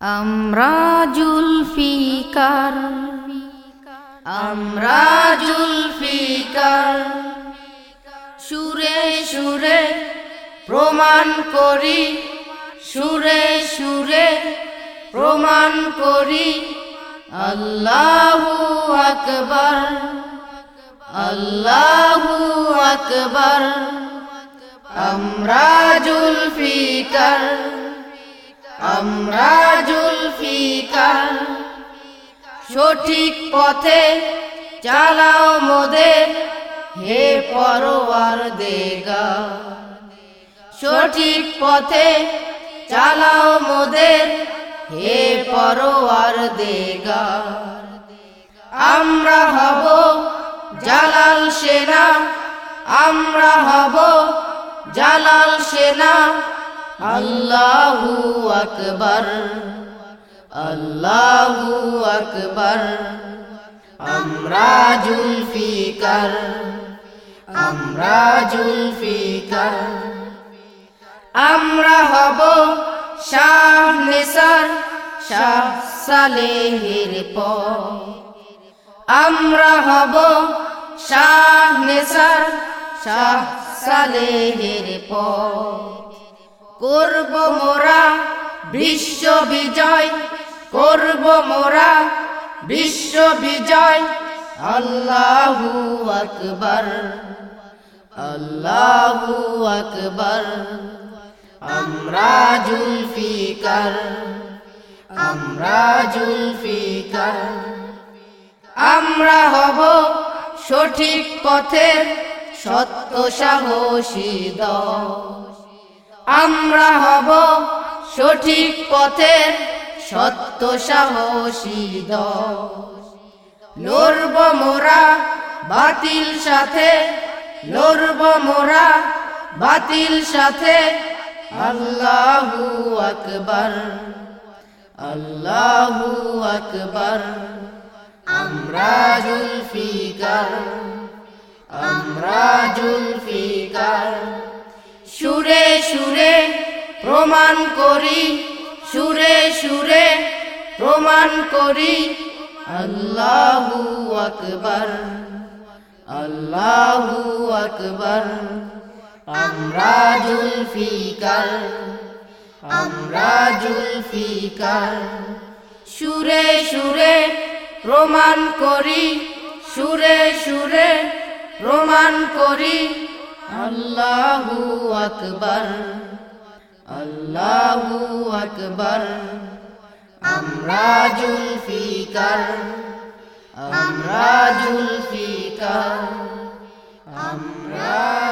আমরা জুলফিকার আমরা জুলফিকার সুরে সুরে প্রমাণ করি, সুরে সুরে প্রমাণ করি, আল্লাহু আকবার আল্লাহু আকবার। আমরা জুলফিকার আমরা জুলফিকার সঠিক পথে চালাও মোদের হে পরওয়ার দেগা। সঠিক পথে চালাও মোদের হে পরওয়ার দেগা। আমরা হব জালাল সেনা, আমরা হব জালাল সেনা। আল্লাহু আকবার আল্লাহু আকবার। আমরা জুলফিকার আমরা জুলফিকার। আমরা হব শাহ নেসার, শাহ সালেহের পর। আমরা হব শাহ নেসার, শাহ সালেহের পর। করব মোরা বিশ্ব বিজয়, করব মোরা বিশ্ব বিজয়। আল্লাহু আকবার আল্লাহু আকবার। আমরা জুলফিকার আমরা জুলফিকার। আমরা হব সঠিক পথের সত্য সাহসী দল। আমরা হব সঠিক পথের সত্য সাহসী দল। লড়ব মোরা বাতিল সাথে, লড়ব মোরা বাতিল সাথে। আল্লাহু আকবার আল্লাহু আকবার। আমরা জুলফিকার আমরা জুলফিকার। সুরে সুরে প্রমাণ করি, সুরে সুরে প্রমাণ করি। আল্লাহু আকবর আল্লাহু আকবর। আমরা জুলফিকার আমরা জুলফিকার। সুরে সুরে প্রমাণ করি, সুরে সুরে প্রমাণ করি। আল্লাহু আকবর। আল্লাহু আকবর। আমরা জুলফিকার। আমরা জুলফিকার। আমরা